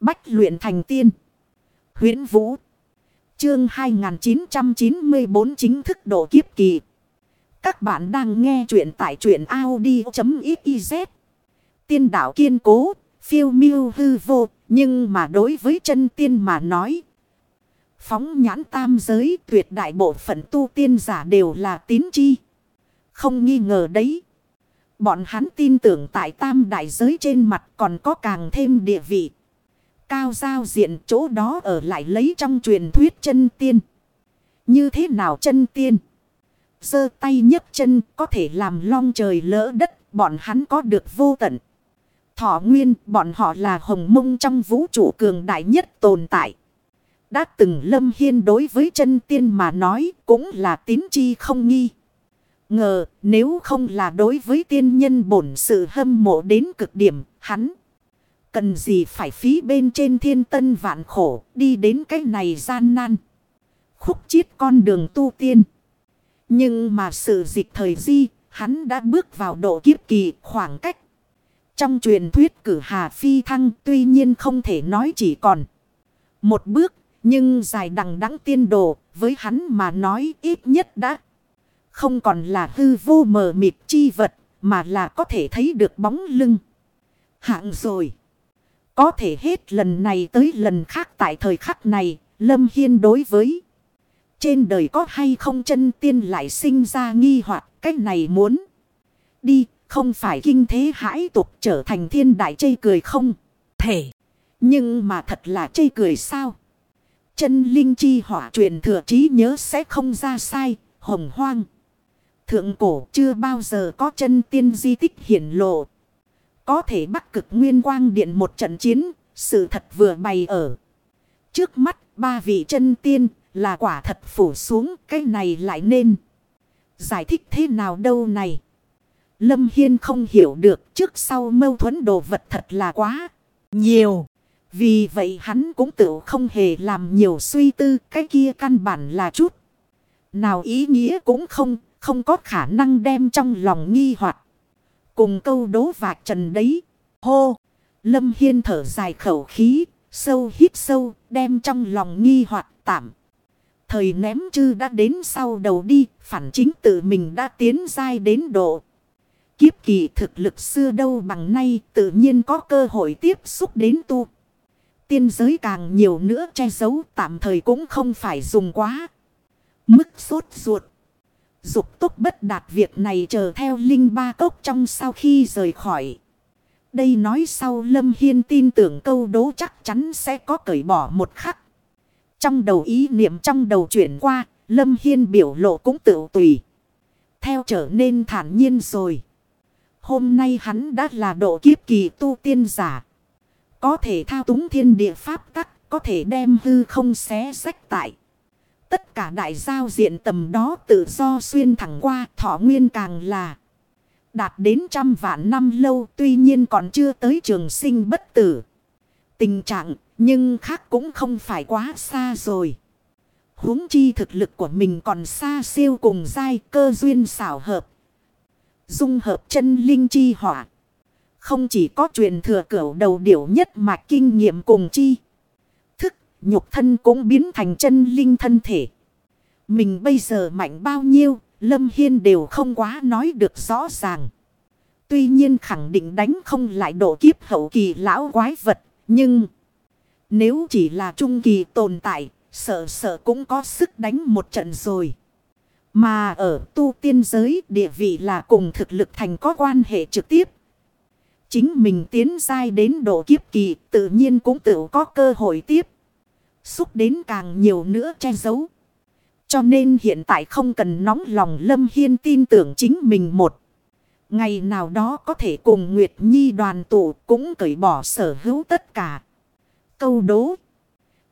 Bách luyện thành tiên. huyễn Vũ. Chương 2994 chính thức độ kiếp kỳ. Các bạn đang nghe truyện tại truyện Audi.xyz. Tiên đạo kiên cố, phiêu miêu hư vô, nhưng mà đối với chân tiên mà nói. Phóng nhãn tam giới tuyệt đại bộ phận tu tiên giả đều là tín chi. Không nghi ngờ đấy. Bọn hắn tin tưởng tại tam đại giới trên mặt còn có càng thêm địa vị. Cao giao diện chỗ đó ở lại lấy trong truyền thuyết chân tiên. Như thế nào chân tiên? giơ tay nhấc chân có thể làm long trời lỡ đất. Bọn hắn có được vô tận. Thọ nguyên, bọn họ là hồng mông trong vũ trụ cường đại nhất tồn tại. Đã từng lâm hiên đối với chân tiên mà nói cũng là tín chi không nghi. Ngờ, nếu không là đối với tiên nhân bổn sự hâm mộ đến cực điểm, hắn. Cần gì phải phí bên trên thiên tân vạn khổ, đi đến cái này gian nan. Khúc chiết con đường tu tiên. Nhưng mà sự dịch thời di, hắn đã bước vào độ kiếp kỳ khoảng cách. Trong truyền thuyết cử hà phi thăng tuy nhiên không thể nói chỉ còn một bước. Nhưng dài đằng đẵng tiên đồ, với hắn mà nói ít nhất đã không còn là hư vô mờ mịt chi vật, mà là có thể thấy được bóng lưng. Hạng rồi. Có thể hết lần này tới lần khác tại thời khắc này, Lâm Hiên đối với. Trên đời có hay không chân tiên lại sinh ra nghi hoặc cách này muốn. Đi, không phải kinh thế hãi tục trở thành thiên đại chây cười không? Thể. Nhưng mà thật là chây cười sao? Chân linh chi hỏa truyền thừa trí nhớ sẽ không ra sai, hồng hoang. Thượng cổ chưa bao giờ có chân tiên di tích hiển lộ. Có thể bắc cực nguyên quang điện một trận chiến, sự thật vừa bày ở. Trước mắt ba vị chân tiên là quả thật phủ xuống cái này lại nên. Giải thích thế nào đâu này. Lâm Hiên không hiểu được trước sau mâu thuẫn đồ vật thật là quá nhiều. Vì vậy hắn cũng tự không hề làm nhiều suy tư cái kia căn bản là chút. Nào ý nghĩa cũng không, không có khả năng đem trong lòng nghi hoặc Cùng câu đố vạc trần đấy. Hô! Lâm Hiên thở dài khẩu khí, sâu hít sâu, đem trong lòng nghi hoặc tạm. Thời ném chư đã đến sau đầu đi, phản chính tự mình đã tiến dai đến độ. Kiếp kỳ thực lực xưa đâu bằng nay tự nhiên có cơ hội tiếp xúc đến tu. Tiên giới càng nhiều nữa che giấu tạm thời cũng không phải dùng quá. Mức sốt ruột. Dục túc bất đạt việc này chờ theo Linh Ba Cốc trong sau khi rời khỏi. Đây nói sau Lâm Hiên tin tưởng câu đố chắc chắn sẽ có cởi bỏ một khắc. Trong đầu ý niệm trong đầu chuyển qua, Lâm Hiên biểu lộ cũng tự tùy. Theo trở nên thản nhiên rồi. Hôm nay hắn đã là độ kiếp kỳ tu tiên giả. Có thể thao túng thiên địa pháp tắc, có thể đem hư không xé sách tại. Tất cả đại giao diện tầm đó tự do xuyên thẳng qua, thọ nguyên càng là. Đạt đến trăm vạn năm lâu, tuy nhiên còn chưa tới trường sinh bất tử. Tình trạng, nhưng khác cũng không phải quá xa rồi. huống chi thực lực của mình còn xa siêu cùng dai cơ duyên xảo hợp. Dung hợp chân linh chi hỏa. Không chỉ có truyền thừa cửu đầu điểu nhất mà kinh nghiệm cùng chi. Nhục thân cũng biến thành chân linh thân thể. Mình bây giờ mạnh bao nhiêu, Lâm Hiên đều không quá nói được rõ ràng. Tuy nhiên khẳng định đánh không lại độ kiếp hậu kỳ lão quái vật, nhưng... Nếu chỉ là trung kỳ tồn tại, sợ sợ cũng có sức đánh một trận rồi. Mà ở tu tiên giới địa vị là cùng thực lực thành có quan hệ trực tiếp. Chính mình tiến dai đến độ kiếp kỳ tự nhiên cũng tự có cơ hội tiếp. Xúc đến càng nhiều nữa che giấu. Cho nên hiện tại không cần nóng lòng Lâm Hiên tin tưởng chính mình một. Ngày nào đó có thể cùng Nguyệt Nhi đoàn tụ cũng cởi bỏ sở hữu tất cả. Câu đố.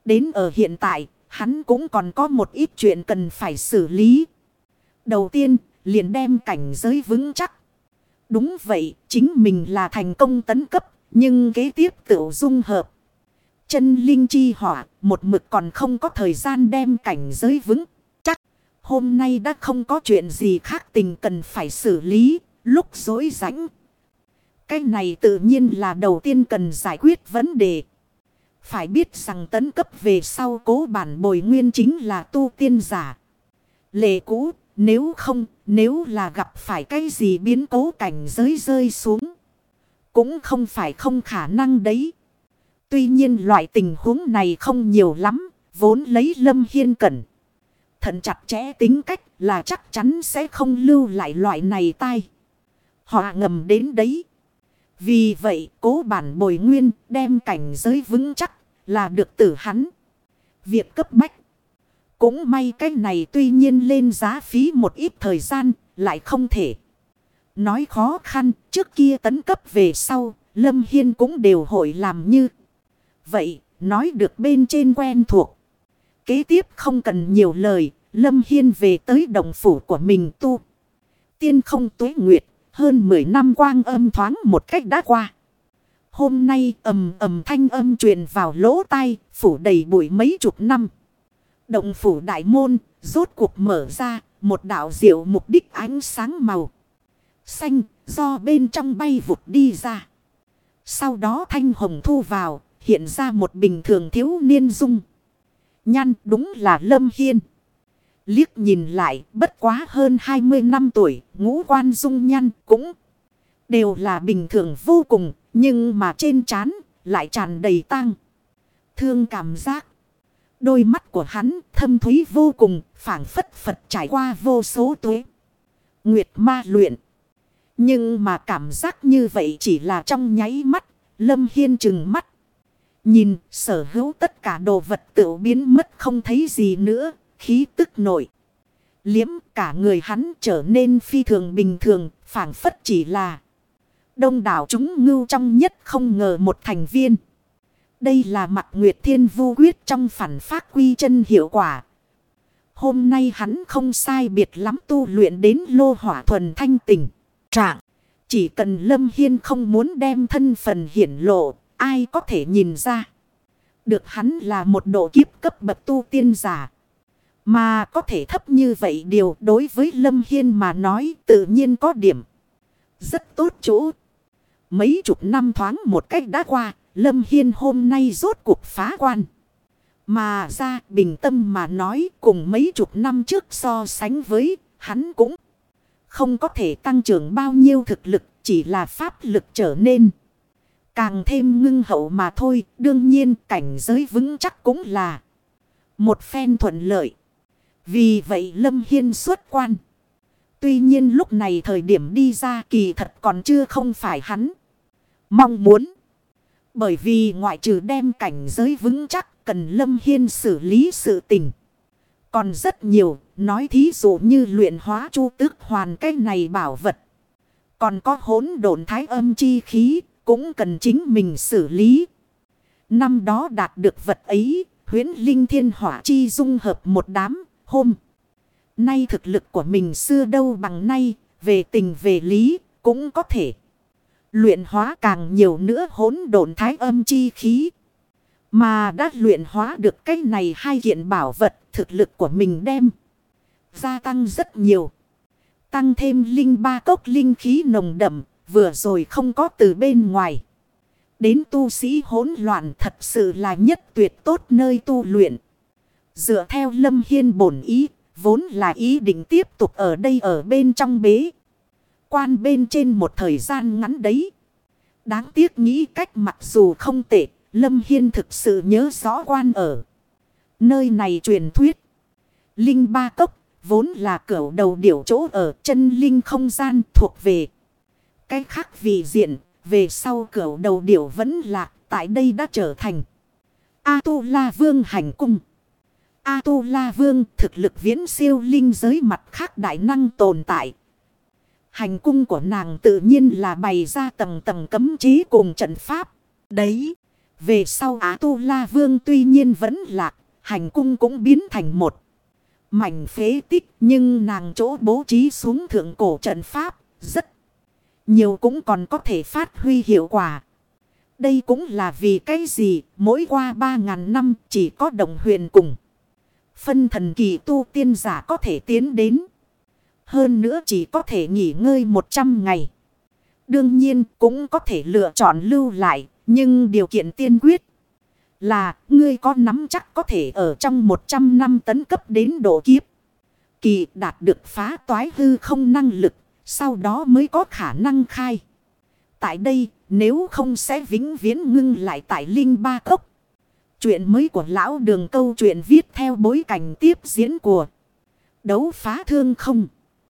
Đến ở hiện tại, hắn cũng còn có một ít chuyện cần phải xử lý. Đầu tiên, liền đem cảnh giới vững chắc. Đúng vậy, chính mình là thành công tấn cấp, nhưng kế tiếp tự dung hợp. Chân linh chi hỏa, một mực còn không có thời gian đem cảnh giới vững chắc. Hôm nay đã không có chuyện gì khác tình cần phải xử lý, lúc dối rãnh. Cái này tự nhiên là đầu tiên cần giải quyết vấn đề. Phải biết rằng tấn cấp về sau cố bản bồi nguyên chính là tu tiên giả. Lệ cũ, nếu không, nếu là gặp phải cái gì biến cố cảnh giới rơi xuống. Cũng không phải không khả năng đấy. Tuy nhiên loại tình huống này không nhiều lắm, vốn lấy Lâm Hiên cẩn. Thận chặt chẽ tính cách là chắc chắn sẽ không lưu lại loại này tai. Họ ngầm đến đấy. Vì vậy cố bản bồi nguyên đem cảnh giới vững chắc là được tử hắn. Việc cấp bách. Cũng may cái này tuy nhiên lên giá phí một ít thời gian lại không thể. Nói khó khăn trước kia tấn cấp về sau Lâm Hiên cũng đều hội làm như. Vậy nói được bên trên quen thuộc. Kế tiếp không cần nhiều lời Lâm Hiên về tới đồng phủ của mình tu. Tiên không tuế nguyệt hơn 10 năm quang âm thoáng một cách đã qua. Hôm nay ầm ầm thanh âm truyền vào lỗ tai, phủ đầy bụi mấy chục năm. Động phủ đại môn, rốt cuộc mở ra, một đạo diệu mục đích ánh sáng màu. Xanh, do bên trong bay vụt đi ra. Sau đó thanh hồng thu vào, hiện ra một bình thường thiếu niên dung. Nhăn đúng là Lâm Hiên. Liếc nhìn lại, bất quá hơn 20 năm tuổi, ngũ quan dung nhăn cũng đều là bình thường vô cùng, nhưng mà trên trán lại tràn đầy tăng. Thương cảm giác. Đôi mắt của hắn thâm thúy vô cùng, phảng phất Phật trải qua vô số tuế. Nguyệt ma luyện. Nhưng mà cảm giác như vậy chỉ là trong nháy mắt, Lâm Hiên chừng mắt. Nhìn sở hữu tất cả đồ vật tự biến mất không thấy gì nữa, khí tức nổi. Liếm cả người hắn trở nên phi thường bình thường, phảng phất chỉ là đông đảo chúng ngưu trong nhất không ngờ một thành viên. Đây là mặt nguyệt thiên vu quyết trong phản phát quy chân hiệu quả. Hôm nay hắn không sai biệt lắm tu luyện đến lô hỏa thuần thanh tình. Trạng, chỉ cần Lâm Hiên không muốn đem thân phần hiển lộ, ai có thể nhìn ra. Được hắn là một độ kiếp cấp bậc tu tiên giả. Mà có thể thấp như vậy điều đối với Lâm Hiên mà nói tự nhiên có điểm. Rất tốt chỗ. Mấy chục năm thoáng một cách đã qua, Lâm Hiên hôm nay rốt cuộc phá quan. Mà ra bình tâm mà nói cùng mấy chục năm trước so sánh với hắn cũng không có thể tăng trưởng bao nhiêu thực lực chỉ là pháp lực trở nên. Càng thêm ngưng hậu mà thôi đương nhiên cảnh giới vững chắc cũng là một phen thuận lợi. Vì vậy Lâm Hiên xuất quan. Tuy nhiên lúc này thời điểm đi ra kỳ thật còn chưa không phải hắn. Mong muốn. Bởi vì ngoại trừ đem cảnh giới vững chắc cần Lâm Hiên xử lý sự tình. Còn rất nhiều, nói thí dụ như luyện hóa chu tước hoàn cái này bảo vật. Còn có hỗn độn thái âm chi khí, cũng cần chính mình xử lý. Năm đó đạt được vật ấy, huyến linh thiên hỏa chi dung hợp một đám, hôm. Nay thực lực của mình xưa đâu bằng nay, về tình về lý, cũng có thể. Luyện hóa càng nhiều nữa hỗn độn thái âm chi khí. Mà đã luyện hóa được cái này hai kiện bảo vật thực lực của mình đem. Gia tăng rất nhiều. Tăng thêm linh ba cốc linh khí nồng đậm, vừa rồi không có từ bên ngoài. Đến tu sĩ hỗn loạn thật sự là nhất tuyệt tốt nơi tu luyện. Dựa theo lâm hiên bổn ý, vốn là ý định tiếp tục ở đây ở bên trong bế. Quan bên trên một thời gian ngắn đấy. Đáng tiếc nghĩ cách mặc dù không tệ, Lâm Hiên thực sự nhớ rõ quan ở. Nơi này truyền thuyết. Linh ba cốc, vốn là cửa đầu điểu chỗ ở chân linh không gian thuộc về. Cái khác vì diện, về sau cửa đầu điểu vẫn lạc, tại đây đã trở thành. A-tu-la vương hành cung. A-tu-la vương thực lực viễn siêu linh giới mặt khác đại năng tồn tại. Hành cung của nàng tự nhiên là bày ra tầng tầng cấm chế cùng trận pháp. Đấy, về sau A-tu-la vương tuy nhiên vẫn lạc, hành cung cũng biến thành một mảnh phế tích. Nhưng nàng chỗ bố trí xuống thượng cổ trận pháp, rất nhiều cũng còn có thể phát huy hiệu quả. Đây cũng là vì cái gì, mỗi qua ba ngàn năm chỉ có đồng huyền cùng. Phân thần kỳ tu tiên giả có thể tiến đến. Hơn nữa chỉ có thể nghỉ ngơi 100 ngày. Đương nhiên cũng có thể lựa chọn lưu lại. Nhưng điều kiện tiên quyết Là ngươi có nắm chắc có thể ở trong 100 năm tấn cấp đến độ kiếp. Kỳ đạt được phá toái hư không năng lực. Sau đó mới có khả năng khai. Tại đây, nếu không sẽ vĩnh viễn ngưng lại tại Linh Ba Cốc. Chuyện mới của lão đường câu chuyện viết theo bối cảnh tiếp diễn của đấu phá thương không.